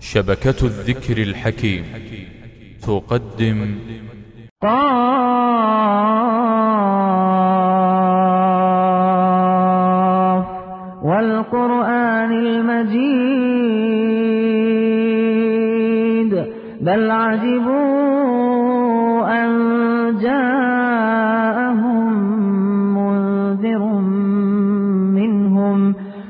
شبكة الذكر الحكيم. تقدم. قاف والقرآن المجيد. بل عجبوا أن جاءهم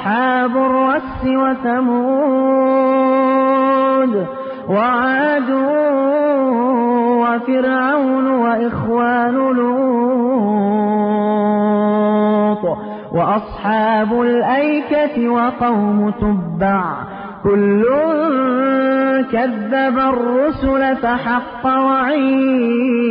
وأصحاب الرس وثمود وعاد وفرعون وإخوان لوط وأصحاب الأيكة وقوم تبع كل كذب الرسل فحق وعيد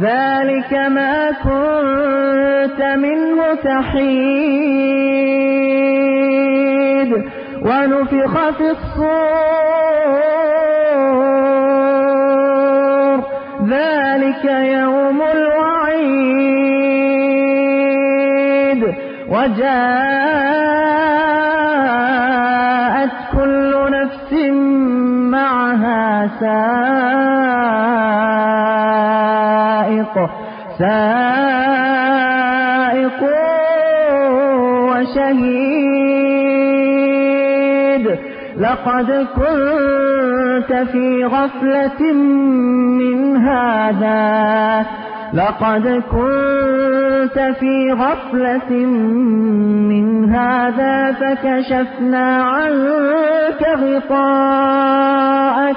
ذلك ما كنت منه تحيد. ونفخ في الصور. ذلك يوم الوعيد. وجاءت كل نفس معها سائق سائق وشهيد. لقد كنت في غفلة من هذا. لقد كنت في غفلة من هذا فكشفنا عنك غطاءك.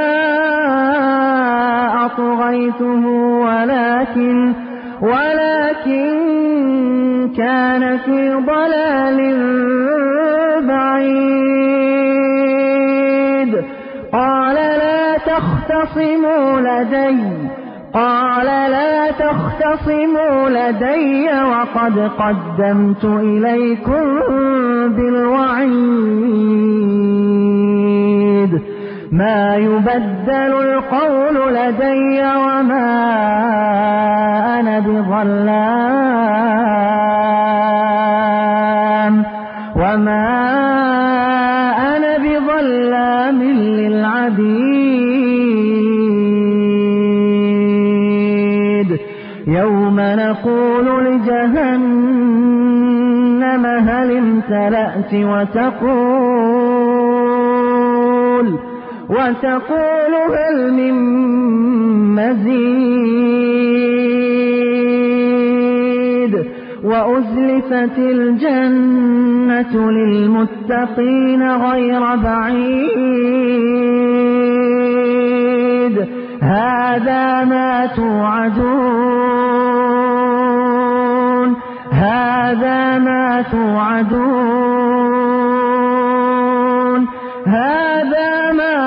أطغيته ولكن ولكن كان في ضلال بعيد. قال لا تختصموا لدي. قال لا تختصموا لدي وقد قدمت إليكم بالوعيد. ما يبدل القول لدي وما أنا بظلام وما أنا بظلام للعبيد. يوم نقول لجهنم هل امتلأت وتقول وتقول هل من مزيد وأزلفت الجنة للمتقين غير بعيد هذا ما توعدون هذا ما توعدون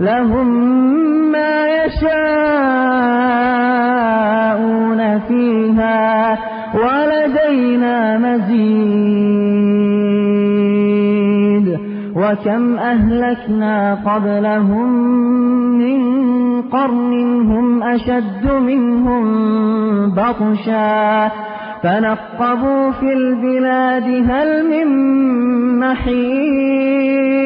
لهم ما يشاءون فيها ولدينا مزيد. وكم أهلكنا قبلهم من قرن هم أشد منهم بطشا. فنقبوا في البلاد هل من محيص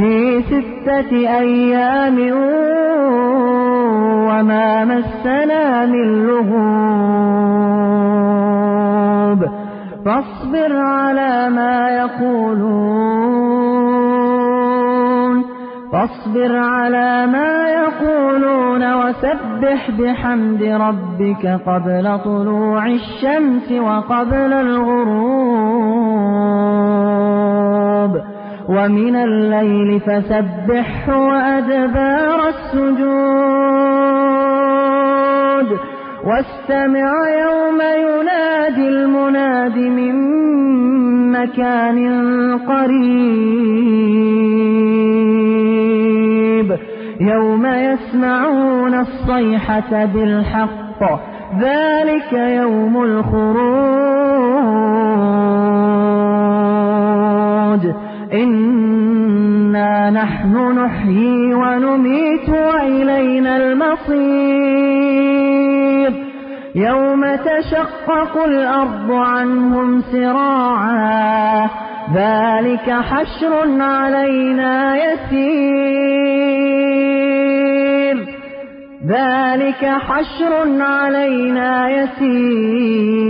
في ستة أيام وما مسنا من لغوب. فاصبر على ما يقولون. فاصبر على ما يقولون وسبح بحمد ربك قبل طلوع الشمس وقبل الغروب. ومن الليل فسبحه وأدبار السجود. واستمع يوم ينادي المناد من مكان قريب. يوم يسمعون الصيحة بالحق. ذلك يوم الخروج. يوم تشقق الأرض عنهم سراعا ذلك حشر علينا يسير. ذلك حشر علينا يسير.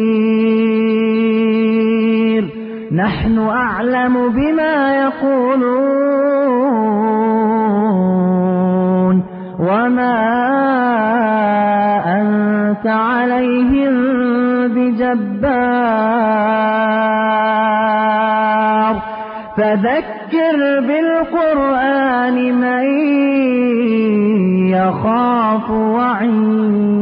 نحن أعلم بما يقولون وما عليهم بجبار. فذكر بالقرآن من يخاف وعيد.